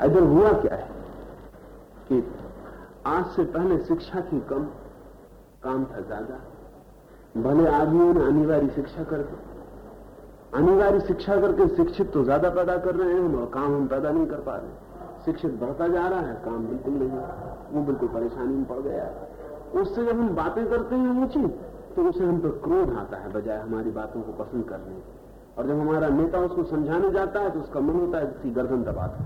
इधर हुआ क्या है? कि आज से पहले शिक्षा थी कम, काम था ज़्यादा। भले आदमियों ने अनिवार्य शिक्षा कर दी। अनिवार्य शिक्षा करके शिक्षित तो ज़्यादा पैदा कर रहे हैं और काम हम पैदा नहीं कर पा रहे। शिक्षित बढ़ता जा रहा है, काम बिल्कुल नहीं वो बिल्कुल परेशानी में पड़ गया है। उससे जब हम बातें करते हैं ऊँची तो उसे हम पर क्रोध आता है, बजाय हमारी बातों को पसंद करने। और जब हमारा नेता उसको समझाने जाता है तो उसका मन होता है, उसकी गर्दन दबाता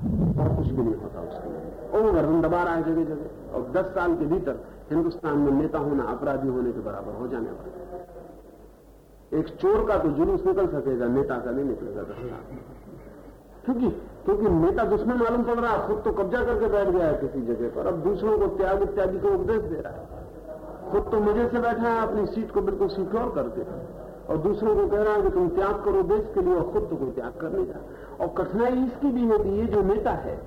और कुछ भी नहीं होता उसके लिए। और गर्दन दबा रहा है जगह जगह। और दस साल के भीतर हिंदुस्तान में नेता होना, अपराधी होने के बराबर हो जाने वाला एक चोर का तो जुलूस निकल सकेगा, नेता का नहीं निकलेगा दस साल क्योंकि क्योंकि नेता दुश्मन मालूम पड़ रहा है खुद तो कब्जा करके बैठ गया है किसी जगह पर। अब दूसरों को त्याग इत्यादि को उपदेश दे रहा है। खुद तो मज़े से बैठा है, अपनी सीट को बिल्कुल सिक्योर करके। और दूसरों को कह रहा है कि तुम त्याग करो देश के लिए और खुद तो कोई त्याग कर नहीं रहा और कठिनाई इसकी भी होती है, जो नेता है,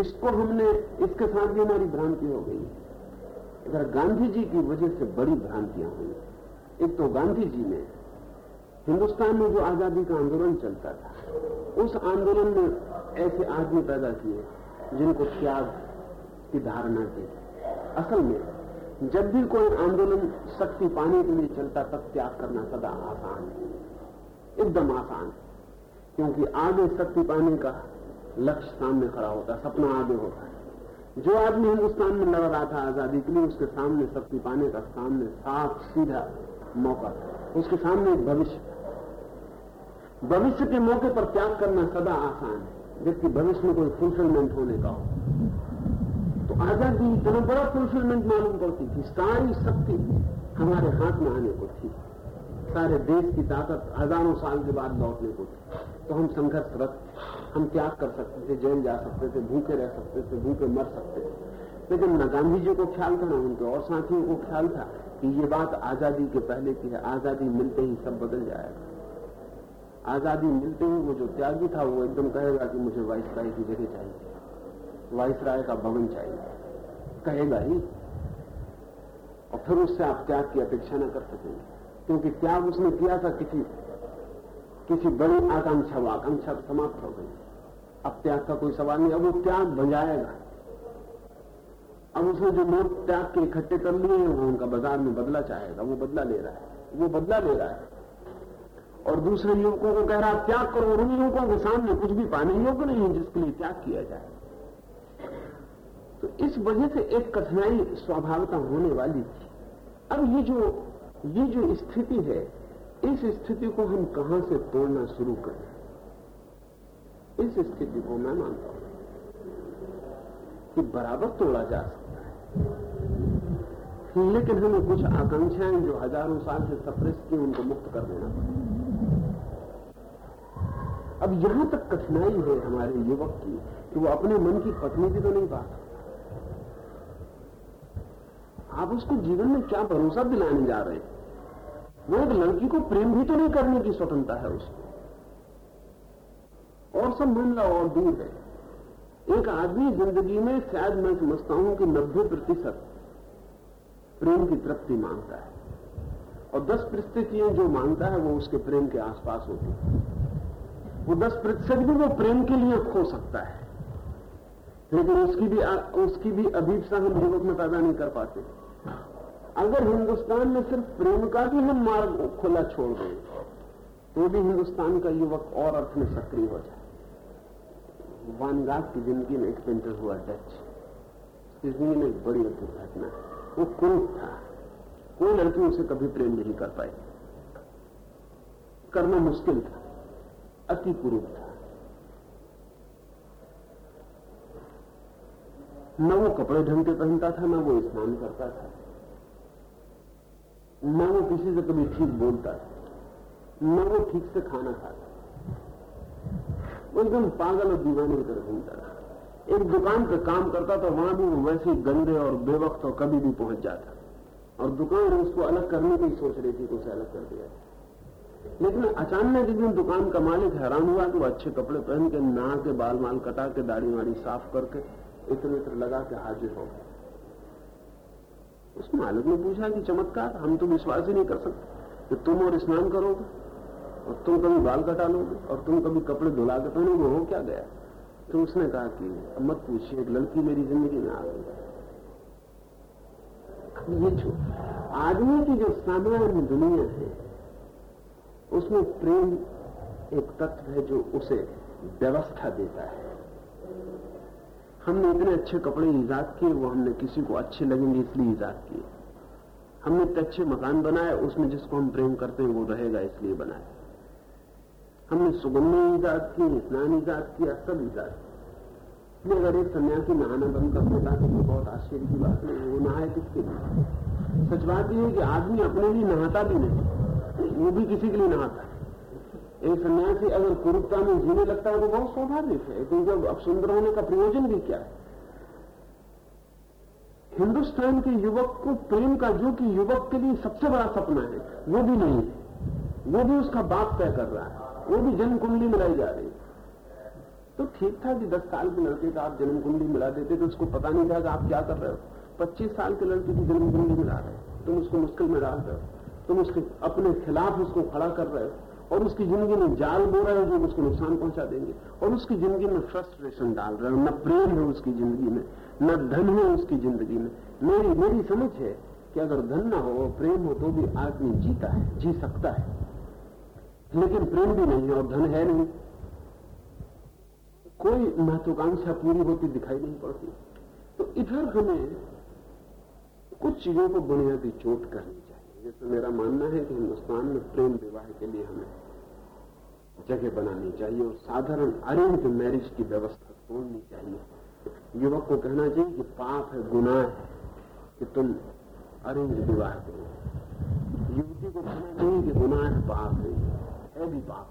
इसको हमने, इसके साथ भी हमारी भ्रांति हो गई। इधर गांधी जी की वजह से बड़ी भ्रांतियाँ हुई। एक तो गांधी जी ने हिंदुस्तान में जो आज़ादी का आंदोलन चलता था, उस आंदोलन में ऐसे आदमी पैदा किए, जिनको त्याग की धारणा थी। असल में, जब भी कोई आंदोलन शक्ति पाने के लिए चलता, तब त्याग करना सदा आसान है। एकदम आसान। है क्योंकि आगे शक्ति पाने का लक्ष्य सामने खड़ा होता है, सपना आगे होता है। जो आदमी हिंदुस्तान में लड़ रहा था आज़ादी के लिए, उसके सामने शक्ति पाने का सामने साफ़, सीधा मौका उसके सामने एक भविष्य भविष्य के मौके पर त्याग करना सदा आसान है, जबकि भविष्य में कोई फुलफिलमेंट होने का हो। तो आज़ादी इतना बड़ा फुलफिलमेंट मालूम पड़ती थी सारी शक्ति हमारे हाथ में आने को थी सारे देश की ताकत हज़ारों साल के बाद लौटने को थी। तो हम संघर्षरत हम त्याग कर सकते थे, जेल जा सकते थे, भूखे रह सकते थे, भूखे मर सकते थे। लेकिन न गांधी जी को ख्याल था, न उनके और साथियों को ख्याल था कि ये बात आज़ादी के पहले की है। आज़ादी मिलते ही सब बदल जाएगा। आज़ादी मिलते ही वो जो त्यागी था, वो एकदम कहेगा कि मुझे वाइसराय की जगह चाहिए। वाइसराय का भवन चाहिए। कहेगा ही। और फिर उससे आप त्याग की अपेक्षा न कर सकेंगे। क्योंकि त्याग उसने किया था किसी किसी बड़ी आकांक्षा आकांक्षा समाप्त हो गई। अब त्याग का कोई सवाल नहीं, अब वो त्याग बजाएगा? अब उसने जो नोट त्याग के इकट्ठे कर लिए हैं, वो उनका बाज़ार में बदला चाहेगा, वो बदला ले रहा है, वो बदला ले रहा है। और दूसरे युवकों को कह रहा है, त्याग करो। उन युवकों के सामने कुछ भी पाने योग्य नहीं है जिसके लिए त्याग किया जाए। तो इस वजह से एक कठिनाई, स्वाभाविकता होने वाली थी। अब ये जो ये जो स्थिति है, इस स्थिति को हम कहाँ से तोड़ना शुरू करें इस स्थिति को मैं मानता हूँ कि बराबर तोड़ा जा सकता है। लेकिन हमें कुछ आकांक्षाएँ जो हज़ारों साल से सप्रेस की, उनको मुक्त कर देना अब यहाँ तक कठिनाई है हमारे युवक की कि वो अपने मन की पत्नी भी तो नहीं बात आप उसको जीवन में क्या भरोसा दिलाने जा रहे हैं? वो एक लड़की को प्रेम भी तो नहीं करने की स्वतंत्रता है उसको। और सब मामला और दूर है। एक आदमी ज़िंदगी में शायद मैं समझता हूँ कि नब्बे प्रतिशत प्रेम की तृप्ति माँगता है। और दस परिस्थितियाँ जो माँगता है वो उसके प्रेम के आसपास होती है। वो दस प्रतिशत भी वो प्रेम के लिए खो सकता है। लेकिन उसकी भी उसकी भी अभीपसा हम युवक में पैदा नहीं कर पाते। अगर हिंदुस्तान में सिर्फ़ प्रेम का भी हम मार्ग खुला छोड़ दें तो भी हिंदुस्तान का युवक और अर्थ में सक्रिय हो जाए। वानगाग की ज़िंदगी में एक पेंटर हुआ, डच। इस ज़िंदगी में एक बड़ी अद्भुत घटना वो कुरूप था। कोई लड़की उसे कभी प्रेम नहीं कर पाई। करना मुश्किल था। अति कुरूप था। न वो कपड़े ढंग के पहनता था, न वो स्नान करता था। न वो किसी से कभी ठीक बोलता था न वो ठीक से खाना खाता एकदम पागल और दीवाने की तरह घूमता था एक दुकान पे काम करता था वहाँ भी वो वैसे गंदे और बेवक्त और कभी भी पहुँच जाता। और दुकान उसको अलग करने की सोच रही थी तो उसे अलग कर दिया लेकिन अचानक एक दिन दुकान का मालिक हैरान हुआ कि वो अच्छे कपड़े पहन के नहा के बाल माल कटा के दाढ़ी वाड़ी साफ़ करके इतने इत्र लगा के हाजिर हो गए उस मालिक ने पूछा कि चमत्कार, हम तो विश्वास ही नहीं कर सकते। कि तुम और स्नान करोगे, और तुम कभी बाल कटा लोगे, और तुम कभी कपड़े धुला के पहनोगे, हो क्या गया? तो उसने कहा कि मत पूछिए, एक लड़की मेरी ज़िंदगी में आ गई ये आदमी की जो सामान्य दुनिया है, उसमें प्रेम एक तत्व है जो उसे व्यवस्था देता है। हमने इतने अच्छे कपड़े ईजाद किए, वो हमने किसी को अच्छे लगेंगे इसलिए ईजाद किए। हमने इतने अच्छे मकान बनाए, उसमें जिसको हम प्रेम करते हैं, वो रहेगा, इसलिए बनाए। हमने सुगंध ईजाद की स्नान ईजाद किया, सब ईजाद किया। अगर एक सन्यासी नहाना बंद कर देता तो बहुत आश्चर्य की बात नहीं वो नहाए किसके लिए? सच बात यह है कि आदमी अपने लिए नहाता भी नहीं, वो भी किसी के लिए नहाता है। एक सन्यासी अगर कुरुपता में जीने लगता है तो बहुत स्वाभाविक है, क्योंकि अब सुंदर होने का प्रयोजन भी क्या है? हिंदुस्तान के युवक को प्रेम का जो कि युवक के लिए सबसे बड़ा सपना है, वो भी नहीं है। वो भी उसका बाप तय कर रहा है, वो भी जन्म कुंडली मिलाई जा रही है। तो ठीक था कि दस साल के लड़के का आप जन्म कुंडली मिला देते तो उसको पता नहीं था कि आप क्या कर रहे हो। पच्चीस साल के लड़के की जन्म कुंडली मिला रहे हो, तुम उसको मुश्किल में डाल रहे हो, तुम उसके अपने खिलाफ उसको खड़ा कर रहे हो। और उसकी ज़िंदगी में जाल बो रहे हो जो उसको नुकसान पहुँचा देंगे। और उसकी ज़िंदगी में फ्रस्ट्रेशन डाल रहे हो। न प्रेम है उसकी ज़िंदगी में, न धन है उसकी ज़िंदगी में। मेरी मेरी समझ है कि अगर धन ना हो, प्रेम हो तो भी आदमी जीता है, जी सकता है। लेकिन प्रेम भी नहीं है और धन है नहीं। कोई महत्वाकांक्षा पूरी होती दिखाई नहीं पड़ती। तो इधर हमें कुछ चीज़ों को बुनियादी चोट करनी चाहिए। जैसे मेरा मानना है कि हिंदुस्तान में प्रेम विवाह के लिए हमें जगह बनानी चाहिए और साधारण अरेंज मैरिज की व्यवस्था तोड़नी चाहिए। युवक को कहना चाहिए कि पाप है, गुनाह है, कि तुम अरेंज विवाह करो। युवती को कहना चाहिए कि गुनाह है, पाप है है भी पाप।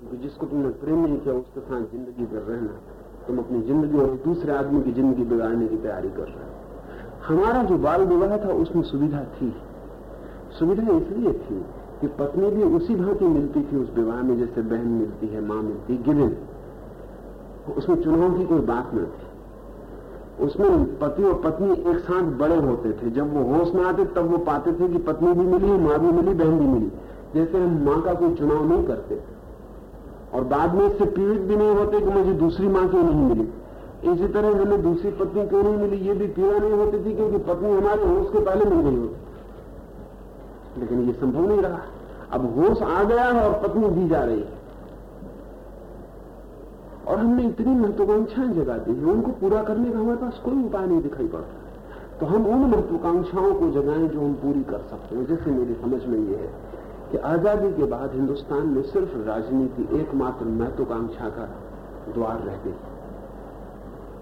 क्योंकि जिसको तुमने प्रेम नहीं किया, उसके साथ ज़िंदगी कर रहना, तुम अपनी ज़िंदगी और दूसरे आदमी की ज़िंदगी बिगाड़ने की तैयारी कर रहे हो। हमारा जो बाल विवाह था, उसमें सुविधा थी। सुविधा इसलिए थी कि पत्नी भी उसी भांति मिलती थी, उस विवाह में जैसे बहन मिलती है, माँ मिलती गिवन उसमें चुनाव की कोई बात न थी। उसमें पति और पत्नी एक साथ बड़े होते थे। जब वो होश में आते, तब वो पाते थे कि पत्नी भी मिली, माँ भी मिली, बहन भी मिली। जैसे हम माँ का कोई चुनाव नहीं करते। और बाद में इससे पीड़ित भी नहीं होते कि मुझे दूसरी माँ क्यों नहीं मिली? इसी तरह हमें दूसरी पत्नी क्यों नहीं मिली? ये भी पीड़ा नहीं होती थी क्योंकि पत्नी हमारे होश के पहले मिल गई होती। लेकिन ये संभव नहीं रहा। अब होश आ गया है और पत्नी दी जा रही है। और हमने इतनी महत्वाकांक्षाएँ जगा दी है, उनको पूरा करने का हमारे पास कोई उपाय नहीं दिखाई पड़ता। तो हम उन महत्वाकांक्षाओं को जगाएँ जो हम पूरी कर सकते हैं। जैसे मेरी समझ में ये है कि आज़ादी के बाद हिंदुस्तान में सिर्फ़ राजनीति एकमात्र महत्वाकांक्षा का द्वार रह गई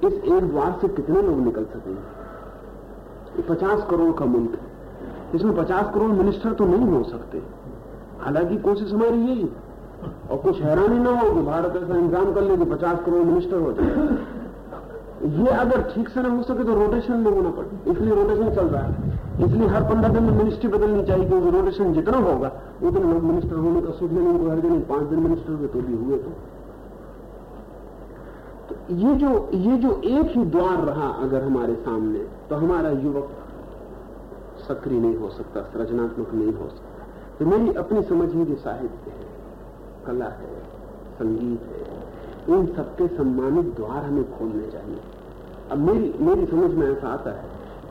इस एक द्वार से कितने लोग निकल सकेंगे पचास करोड़ का मुल्क है। इसमें पचास करोड़ मिनिस्टर तो नहीं हो सकते। हालाँकि कोशिश हमारी यही है। और कुछ हैरानी ना हो कि भारत ऐसा इंतज़ाम कर ले कि पचास करोड़ मिनिस्टर हो जाए। ये अगर ठीक से ना हो सके तो रोटेशन में होना पड़े इसलिए रोटेशन चल रहा है। इसलिए हर पंद्रह दिन में मिनिस्ट्री बदलनी चाहिए क्योंकि रोटेशन जितना होगा, उतने लोग मिनिस्टर होने का सोच लेंगे हर दिन पाँच दिन मिनिस्टर हुए तो भी हुए तो। तो ये जो ये जो एक ही द्वार रहा अगर हमारे सामने तो हमारा युवक सक्रिय नहीं हो सकता, सृजनात्मक नहीं हो सकता। तो मेरी अपनी समझ है जो साहित्य है। कला है, संगीत है, इन सबके सम्मानित द्वार हमें खोलने चाहिए। अब मेरी मेरी समझ में ऐसा आता है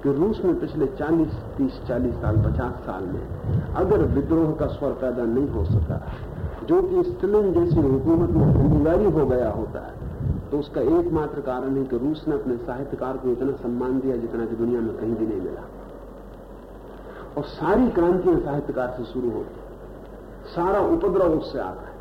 कि रूस में पिछले 40 30 40 साल 50 साल में अगर विद्रोह का स्वर पैदा नहीं हो सका, जो कि स्टलिन जैसी हुकूमत में अनिवार्य हो गया होता है तो उसका एकमात्र कारण है कि रूस ने अपने साहित्यकार को इतना सम्मान दिया जितना कि दुनिया में कहीं भी नहीं मिला। और सारी क्रांतियाँ साहित्यकार से शुरू होती सारा उपद्रव उससे आता है।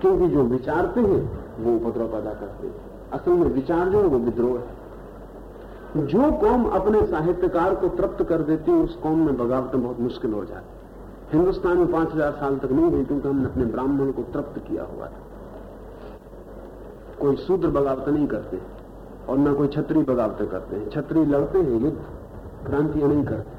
क्योंकि जो विचारते हैं, वो उपद्रव पैदा करते हैं। असल में विचार जो है वो विद्रोह है। जो कौम अपने साहित्यकार को तृप्त कर देती है, उस कौम में बगावतें बहुत मुश्किल हो जाती हिंदुस्तान में पाँच हज़ार साल तक नहीं हुई, क्योंकि हमने अपने ब्राह्मण को तृप्त किया हुआ था। कोई शूद्र बगावत नहीं करते, और न कोई छत्री बगावतें करते हैं। छत्री लड़ते हैं युद्ध, क्रांतियाँ नहीं करते।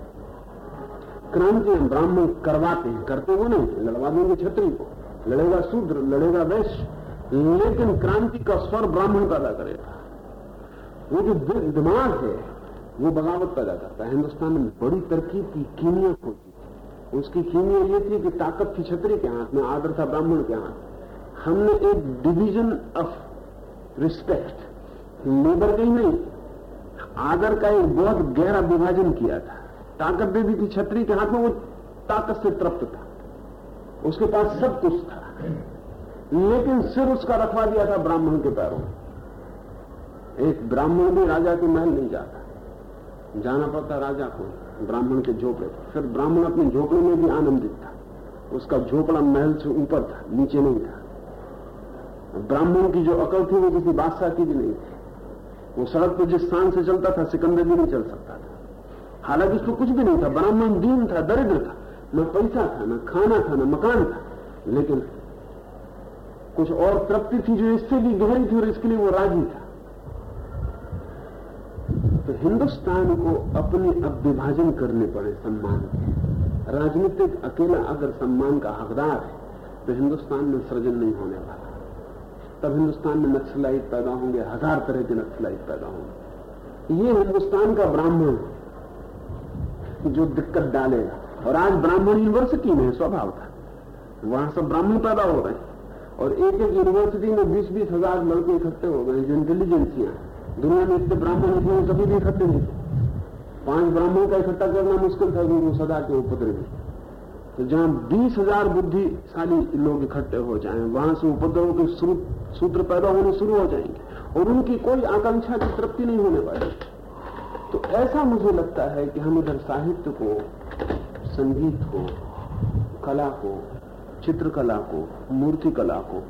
क्रांति ब्राह्मण करवाते हैं, करते वो नहीं, लड़वा देंगे छत्री को। लड़ेगा शूद्र, लड़ेगा वैश्य, लेकिन क्रांति का स्वर ब्राह्मण पैदा करेगा। वो जो दिमाग है, वो बगावत पैदा करता है। हिंदुस्तान में बड़ी तरकीब की कीमिया खोजी थी उसकी कीमिया ये थी कि ताकत थी छत्री के हाथ में, आदर था ब्राह्मण के हाथ हमने एक डिवीज़न ऑफ़ रिस्पेक्ट लेबर का ही नहीं, आदर का एक बहुत गहरा विभाजन किया था। ताकत दे दी थी छतरी के हाथ में, वो ताकत से तृप्त था। उसके पास सब कुछ था। लेकिन सिर उसका रखवा दिया था ब्राह्मण के पैरों एक ब्राह्मण भी राजा के महल नहीं जाता। जाना पड़ता राजा को, ब्राह्मण के झोपड़े पर। फिर ब्राह्मण अपने झोपड़े में भी आनंदित था। उसका झोपड़ा महल से ऊपर था, नीचे नहीं था। ब्राह्मण की जो अकल थी, वो किसी बादशाह की भी नहीं थी। वो सड़क पर जिस स्थान से चलता था, सिकंदर भी नहीं चल सकता। हालाँकि उसको कुछ भी नहीं था ब्राह्मण दीन था, दरिद्र था। न पैसा था, न खाना था, न मकान था। लेकिन कुछ और तृप्ति थी जो इससे भी गहरी थी और इसके लिए वो राज़ी था। तो हिंदुस्तान को अपने अब विभाजन करने पड़े सम्मान के। राजनीतिक अकेला अगर सम्मान का हकदार है तो हिंदुस्तान में सृजन नहीं होने वाला। तब हिंदुस्तान में नक्सलाइट पैदा होंगे, हज़ार तरह के नक्सलाइट पैदा होंगे। ये हिंदुस्तान का ब्राह्मण जो दिक्कत डालेगा। और आज ब्राह्मण यूनिवर्सिटी में स्वभाव था। वहाँ सब ब्राह्मण पैदा हो रहे हैं और एक एक यूनिवर्सिटी में बीस बीस हज़ार लड़के इकट्ठे हो गए, जो इंटेलिजेंसियाँ दुनिया में इतने ब्राह्मण इतने कभी भी इकट्ठे नहीं पाँच ब्राह्मणों का इकट्ठा करना मुश्किल था क्योंकि सदा के उपद्रवी। तो जहाँ बीस हज़ार बुद्धिशाली लोग इकट्ठे हो जाए, वहाँ से उपद्रव के सूत्र पैदा होने शुरू हो जाएँगे। और उनकी कोई आकांक्षा की तृप्ति नहीं होने पाएगी तो ऐसा मुझे लगता है कि हम इधर साहित्य को, संगीत को, कला को, चित्रकला को, मूर्ति कला को,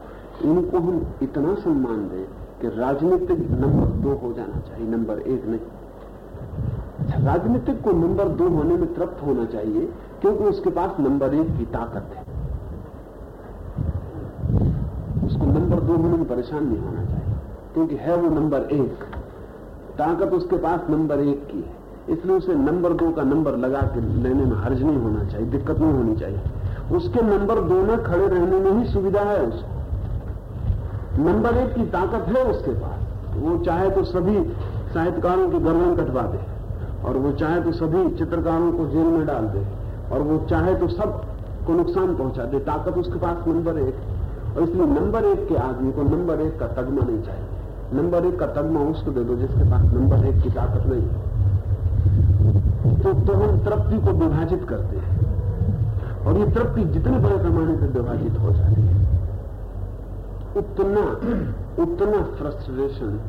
इनको हम इतना सम्मान दें कि राजनीतिक नंबर दो हो जाना चाहिए, नंबर एक नहीं। राजनीतिक को नंबर दो होने में तृप्त होना चाहिए, क्योंकि उसके पास नंबर एक की ताकत है। उसको नंबर दो होने में परेशान नहीं होना चाहिए, क्योंकि है वो नंबर एक। ताकत उसके पास नंबर एक की है। इसलिए उसे नंबर दो का नंबर लगा के लेने में हर्ज नहीं होना चाहिए, दिक्कत नहीं होनी चाहिए। उसके नंबर दो में खड़े रहने में ही सुविधा है उसको नंबर एक की ताकत है उसके पास। वो चाहे तो सभी साहित्यकारों के गर्दन कटवा दे, और वो चाहे तो सभी चित्रकारों को जेल में डाल दे, और वो चाहे तो सबको नुकसान पहुँचा दे। ताकत उसके पास नंबर एक। और इसलिए नंबर एक के आदमी को नंबर एक का तगमा नहीं चाहिए। नंबर एक का तगमा उसको दे दो जिसके पास नंबर एक की ताकत नहीं तो, तो हम तृप्ति को विभाजित करते हैं। और ये तृप्ति जितने बड़े पैमाने पर विभाजित हो जाती है उतना उतना फ्रस्ट्रेशन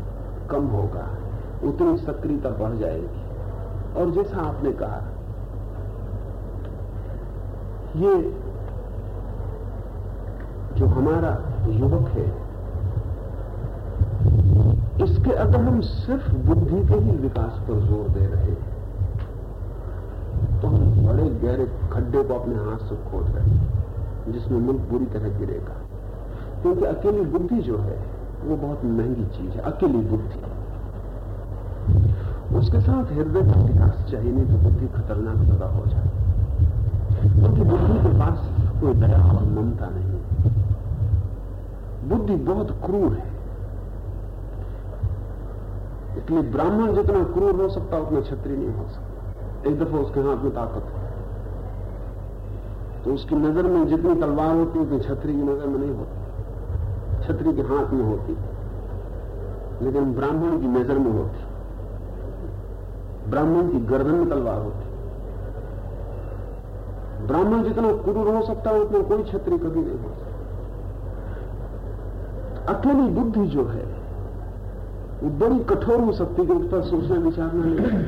कम होगा उतनी सक्रियता बढ़ जाएगी। और जैसा आपने कहा ये जो हमारा युवक है इसके अगर हम सिर्फ़ बुद्धि के ही विकास पर ज़ोर दे रहे हैं। तो हम बड़े गहरे खड्डे को अपने हाथ से खोद रहे हैं, जिसमें मुल्क बुरी तरह गिरेगा। क्योंकि अकेली बुद्धि जो है, वो बहुत महँगी चीज़ है, अकेली बुद्धि। उसके साथ हृदय का विकास चाहिए, नहीं तो बुद्धि खतरनाक पैदा हो जाए। क्योंकि बुद्धि के पास कोई दया और ममता नहीं। बुद्धि बहुत क्रूर है। इसलिए ब्राह्मण जितना क्रूर हो सकता उतना छत्री नहीं हो सकता। एक दफ़ा उसके हाथ में ताकत है। तो उसकी नज़र में जितनी तलवार होती उतनी छतरी की नज़र में नहीं होती। छतरी के हाथ में होती। लेकिन ब्राह्मण की नज़र में होती। ब्राह्मण की गर्दन में तलवार होती। ब्राह्मण जितना क्रूर हो सकता है, उतना कोई छतरी कभी नहीं हो सकता। अकेली बुद्धि जो है वो बड़ी कठोर हो सकती है उस पर सोचना, विचारना नहीं।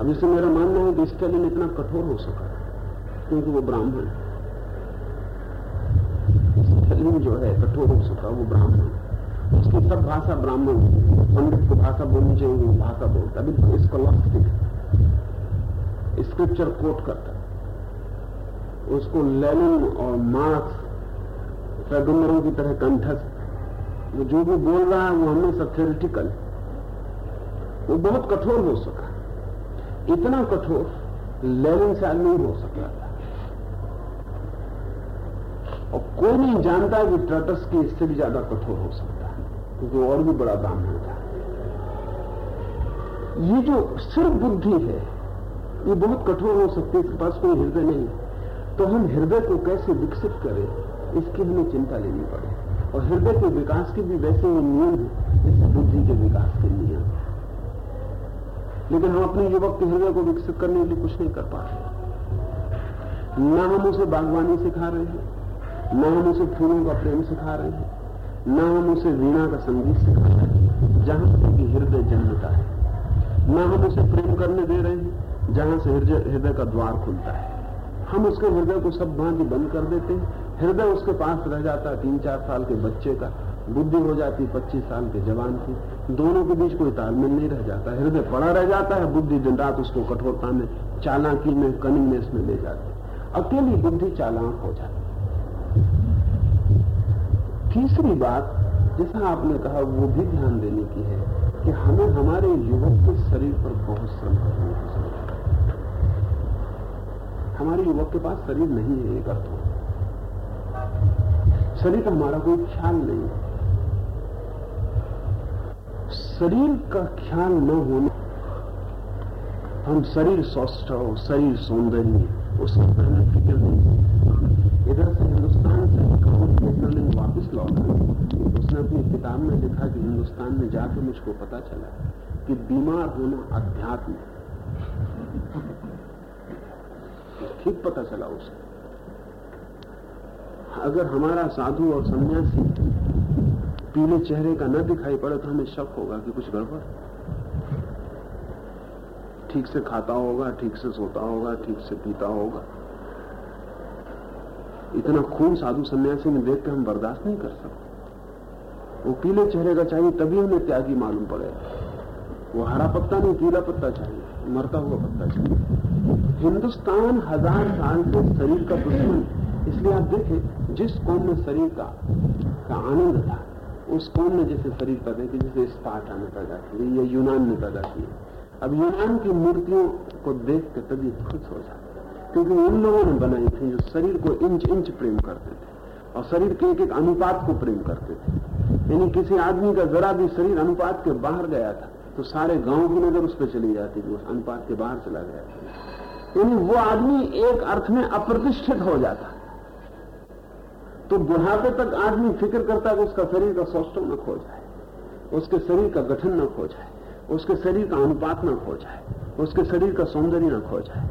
अब जैसे मेरा मानना है कि स्टेलिन इतना कठोर हो सका क्योंकि वो ब्राह्मण स्टेलिन जो है, कठोर हो सका वो ब्राह्मण उसकी सब भाषा ब्राह्मण पंडित की भाषा बोलनी चाहिए भाषा बोलता बिल्कुल स्कॉलास्टिक स्क्रिप्चर कोट करता उसको लेनिन और मार्क्स पैगंबरों की तरह कंठस्थ वो जो भी बोल रहा है, वो हमेशा थेरेटिकल वो बहुत कठोर हो सका। इतना कठोर लेनिन साल नहीं हो सका और कोई नहीं जानता कि ट्रटस की इससे भी ज़्यादा कठोर हो सकता है, क्योंकि और भी बड़ा दाम होता है। ये जो सिर्फ़ बुद्धि है, ये बहुत कठोर हो सकती है, इसके पास कोई हृदय नहीं। तो हम हृदय को कैसे विकसित करें, इसकी हमें चिंता लेनी पड़े और हृदय के विकास के भी वैसे ही नियम है जैसे बुद्धि के विकास के नियम। लेकिन हम अपने युवक के हृदय को विकसित करने के लिए कुछ नहीं कर पा रहे न हम उसे बागवानी सिखा रहे हैं, न हम उसे फूलों का प्रेम सिखा रहे हैं, न हम उसे वीणा का संगीत सिखा रहे हैं, जहाँ से हृदय जन्मता है। न हम उसे प्रेम करने दे रहे हैं, जहाँ से हृदय का द्वार खुलता है। हम उसके हृदय को सब भांति बंद कर देते हैं हृदय उसके पास रह जाता है तीन चार साल के बच्चे का बुद्धि हो जाती, पच्चीस साल के जवान की दोनों के बीच कोई तालमेल नहीं रह जाता। हृदय पड़ा रह जाता है, बुद्धि दिन रात उसको कठोरता में, चालाकी में कनिंगनेस में ले जाती। अकेली बुद्धि चालाक हो जाती। तीसरी बात, जैसा आपने कहा, वो भी ध्यान देने की है कि हमें हमारे युवक के शरीर पर बहुत श्रम ज़रूरत हमारे युवक के पास शरीर नहीं है, एक अर्थ शरीर का हमारा कोई ख्याल नहीं शरीर का ख्याल न होने हम शरीर हो, शरीर सौंदर्य, उसकी पहले फ़िक्र नहीं इधर से हिंदुस्तान से विवेकानंद वापिस लौटा उसने अपनी किताब में लिखा कि हिंदुस्तान में जाकर मुझको पता चला कि बीमार होना अध्यात्म ठीक पता चला उसे अगर हमारा साधु और सन्यासी पीले चेहरे का न दिखाई पड़े तो हमें शक होगा कि कुछ गड़बड़। ठीक से खाता होगा, ठीक से सोता होगा, ठीक से पीता होगा। इतना खून साधु सन्यासी में देख के हम बर्दाश्त नहीं कर सकते। वो पीले चेहरे का चाहिए तभी हमें त्यागी मालूम पड़ेगा वो हरा पत्ता नहीं, पीला पत्ता चाहिए, मरता हुआ पत्ता चाहिए। हिंदुस्तान हज़ार साल से शरीर का दुश्मन, इसलिए आप देखें जिस कोण में शरीर का का आनंद था, उस कौम ने जैसे शरीर पैदा की जैसे स्पार्टा ने पैदा की या यूनान ने पैदा की अब यूनान की मूर्तियों को देख के तभी खुश हो जाते क्योंकि उन लोगों ने बनाई थी जो शरीर को इंच इंच प्रेम करते थे, और शरीर के एक एक अनुपात को प्रेम करते थे। यानी किसी आदमी का जरा भी शरीर अनुपात के बाहर गया था तो सारे गाँव की नज़र उस पर चली जाती थी, उस अनुपात के बाहर चला गया था। यानी वो आदमी एक अर्थ में अप्रतिष्ठित हो जाता तो बुढ़ापे तक आदमी फ़िक्र करता है कि उसका शरीर का सौष्टव न खो जाए, उसके शरीर का गठन न खो जाए, उसके शरीर का अनुपात न खो जाए, उसके शरीर का सौंदर्य न खो जाए।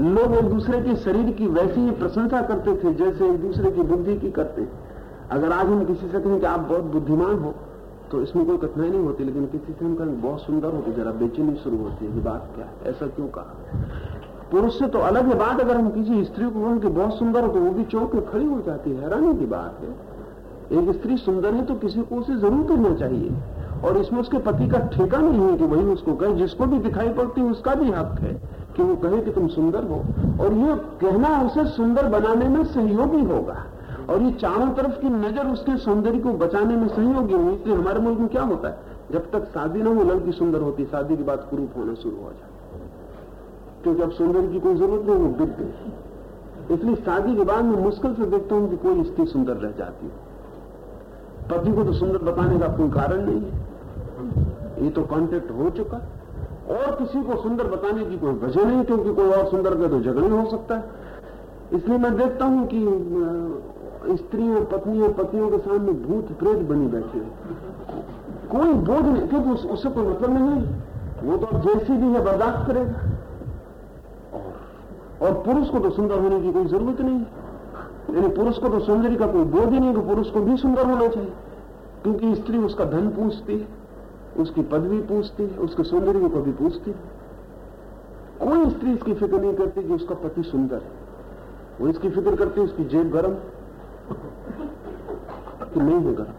लोग एक दूसरे के शरीर की वैसी ही प्रशंसा करते थे, जैसे एक दूसरे की बुद्धि की करते अगर आज हम किसी से कहें कि आप बहुत बुद्धिमान हो तो इसमें कोई कठिनाई नहीं होती, लेकिन किसी से हम कहें, बहुत सुंदर होती जरा बेचैनी शुरू होती है बात क्या ऐसा क्यों कहा? पुरुष से तो अलग है। बात अगर हम किसी स्त्री को कहूँ कि बहुत सुंदर हो तो वो भी चौंक के खड़ी हो जाती है। हैरानी की बात है। एक स्त्री सुंदर है तो किसी को उसे ज़रूर करना चाहिए। और इसमें उसके पति का ठेका नहीं है कि वही उसको कहे। जिसको भी दिखाई पड़ती उसका भी हक है कि वो कहे कि तुम सुंदर हो। और ये कहना उसे सुंदर बनाने में सहयोगी होगा। और ये चारों तरफ़ की नज़र उसके सौंदर्य को बचाने में सहयोगी होगी। इसलिए हमारे मुल्क में क्या होता है? जब तक शादी ना हो, लड़की सुंदर होती शादी के बाद कुरूप होना शुरू हो जाता क्योंकि अब सौंदर्य की कोई ज़रूरत नहीं, वो बिक गई। इसलिए शादी के बाद मैं मुश्किल से देखता हूँ कि कोई स्त्री सुंदर रह जाती है। पति को तो सुंदर बताने का कोई कारण नहीं है। ये तो कॉन्टेक्ट हो चुका। और किसी को सुंदर बताने की कोई वजह नहीं, क्योंकि कोई और सुंदर का तो झगड़ा हो सकता है। इसलिए मैं देखता हूँ कि स्त्री और स्त्रियों पत्नियों पतियों के सामने भूत प्रेत बनी बैठे कोई बोझ नहीं, क्योंकि उससे कोई मतलब नहीं वो तो जैसी भी है, बर्दाश्त करेगा। और पुरुष को तो सुंदर होने की कोई ज़रूरत नहीं यानी पुरुष को तो सौंदर्य का कोई बोध ही नहीं कि पुरुष को भी सुंदर होना चाहिए। क्योंकि स्त्री उसका धन पूछती है, उसकी पदवी पूछती है, उसके सौंदर्य को भी पूछती है। कोई स्त्री इसकी फ़िक्र नहीं करती कि उसका पति सुंदर है। वो इसकी फ़िक्र करती है, उसकी जेब गर्म कि नहीं है गर्म।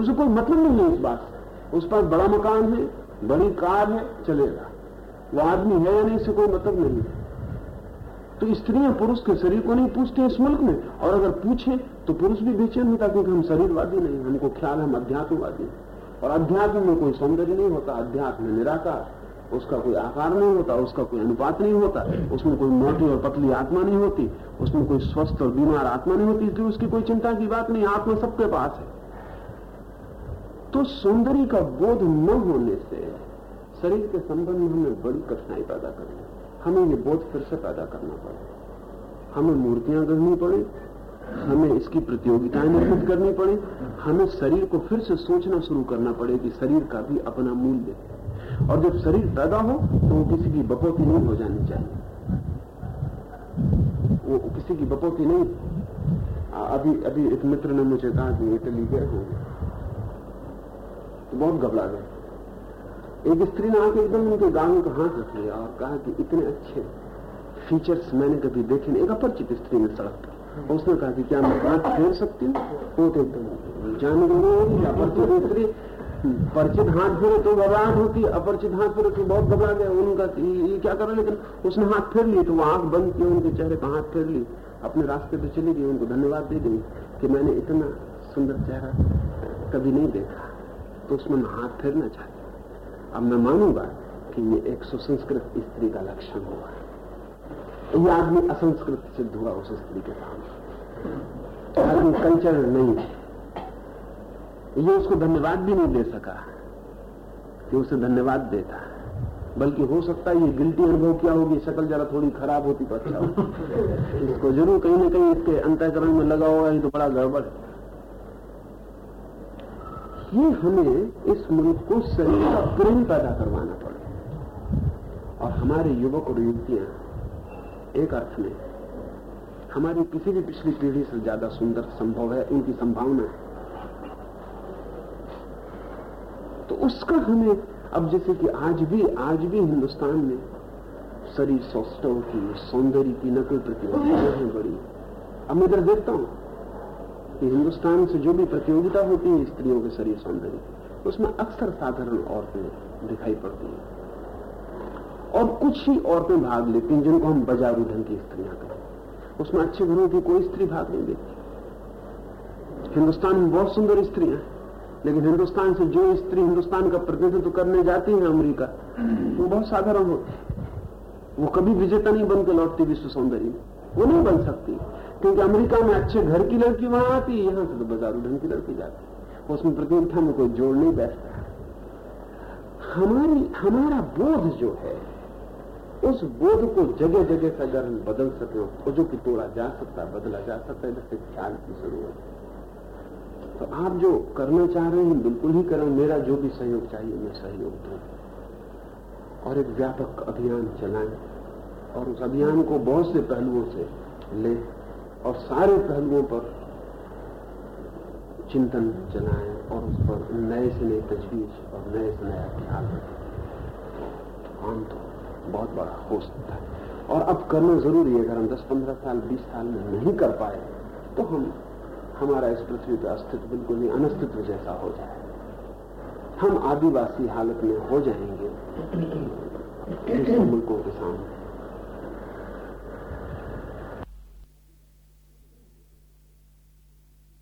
उसे कोई मतलब नहीं है इस बात उस पास बड़ा मकान है, बड़ी कार है, चलेगा। वो आदमी है या नहीं इससे कोई मतलब नहीं है। तो स्त्रियाँ पुरुष के शरीर को नहीं पूछते इस मुल्क में। और अगर पूछे तो पुरुष भी बेचैन होता क्योंकि हम शरीरवादी नहीं हमको ख्याल हम अध्यात्मवादी और अध्यात्म में कोई सौंदर्य नहीं होता, अध्यात्म निराकार। उसका कोई आकार नहीं होता, उसका कोई अनुपात नहीं होता, उसमें कोई मोटी और पतली आत्मा नहीं होती, उसमें कोई स्वस्थ और बीमार आत्मा नहीं होती इसलिए उसकी कोई चिंता की बात नहीं, आत्मा सबके पास है। तो सौंदर्य का बोध न होने से शरीर के संबंध में हमें बड़ी कठिनाई पैदा करनी हमें ये बोध फिर से पैदा करना पड़े। हमें मूर्तियाँ गढ़नी पड़े, हमें इसकी प्रतियोगिताएँ निर्मित करनी पड़े, हमें शरीर को फिर से सोचना शुरू करना पड़े कि शरीर का भी अपना मूल्य है। और जब शरीर पैदा हो तो वो किसी की बपोती नहीं हो जानी चाहिए। वो किसी की बपोती नहीं। अभी अभी एक मित्र ने मुझे कहा कि इटली गए होंगे। तो बहुत घबरा गए। एक स्त्री ने आके एकदम उनके गाँव का हाथ रख लिया और कहा कि इतने अच्छे फीचर्स मैंने कभी देखे नहीं। एक अपरिचित स्त्री ने सड़क पर उसने कहा कि क्या मैं हाथ फेर सकती हूँ? वो तो एकदम जाने अपरिचित स्त्री। परिचित हाथ फेरे तो घबराहट होती अपरिचित हाथ फेरे तो बहुत घबरा गया। उनका ये क्या कर लेकिन उसने हाथ फेर ली तो वो आँख बंद की उनके चेहरे पर हाथ फेर ली अपने रास्ते पे चली गई। उनको धन्यवाद दे दी कि मैंने इतना सुंदर चेहरा कभी नहीं देखा। तो उसमें हाथ फेरना चाहती अब मैं मानूँगा कि ये एक सुसंस्कृत स्त्री का लक्षण हुआ। ये आदमी असंस्कृत सिद्ध हुआ उस स्त्री के सामने आदमी कल्चर नहीं है। ये उसको धन्यवाद भी नहीं दे सका कि उसे धन्यवाद देता बल्कि हो सकता है ये गिल्टी अनुभव क्या होगी, शक्ल जरा थोड़ी खराब होती तो अच्छा इसको ज़रूर कहीं ना कहीं इसके अंतकरण में लगा हुआ है तो बड़ा गड़बड़ है। ये हमें इस मुल्क को शरीर का प्रेम पैदा करवाना पड़े। और हमारे युवक और युवतियाँ, एक अर्थ में, हमारी किसी भी पिछली पीढ़ी से ज़्यादा सुंदर संभव है, उनकी संभावना है। तो उसका हमें, अब जैसे कि आज भी आज भी हिंदुस्तान में शरीर सौष्टव की, सौंदर्य की न कोई है बड़ी। अब मैं इधर देखता हूँ। कि हिंदुस्तान से जो भी प्रतियोगिता होती है, स्त्रियों के शरीर सौंदर्य। उसमें अक्सर साधारण औरतें दिखाई पड़ती हैं। और कुछ ही औरतें भाग लेती हैं जिनको हम बाजारू ढंग की स्त्रियाँ कहें। उसमें अच्छे घरों की कोई स्त्री भाग नहीं देती हिंदुस्तान में बहुत सुंदर स्त्रियाँ हैं, लेकिन हिंदुस्तान से जो स्त्री हिंदुस्तान का प्रतिनिधित्व करने जाती है अमरीका, वो बहुत साधारण होती वो कभी विजेता नहीं बनकर लौटती विश्व सौंदर्य वो नहीं बन सकती। क्योंकि अमेरिका में अच्छे घर की लड़की वहाँ आती है, यहाँ से तो बाजारू ढंग की लड़की जाती है। उसमें प्रतियोगिता में कोई जोड़ नहीं बैठता। हमारी, हमारा बोध जो है, उस बोध को जगह जगह से अगर हम बदल सके खोजो की तोड़ा जा सकता है बदला जा सकता है जैसे ख्याल की ज़रूरत है। तो आप जो करना चाह रहे हैं, बिल्कुल ही करें, मेरा जो भी सहयोग चाहिए, मैं सहयोग दूँ। और एक व्यापक अभियान चलाएँ, और उस अभियान को बहुत से पहलुओं से ले। और सारे पहलुओं पर चिंतन चलाएँ और उस पर नए से नए तजवीज और नए से नया ख्याल रखें। तो आम तो बहुत बड़ा हो सकता है। और अब करना ज़रूरी है अगर हम 10-15 साल 20 साल में नहीं कर पाए तो हम हमारा इस पृथ्वी का अस्तित्व बिल्कुल ही अनस्तित्व जैसा हो जाए। हम आदिवासी हालत में हो जाएँगे मुल्कों के सामने।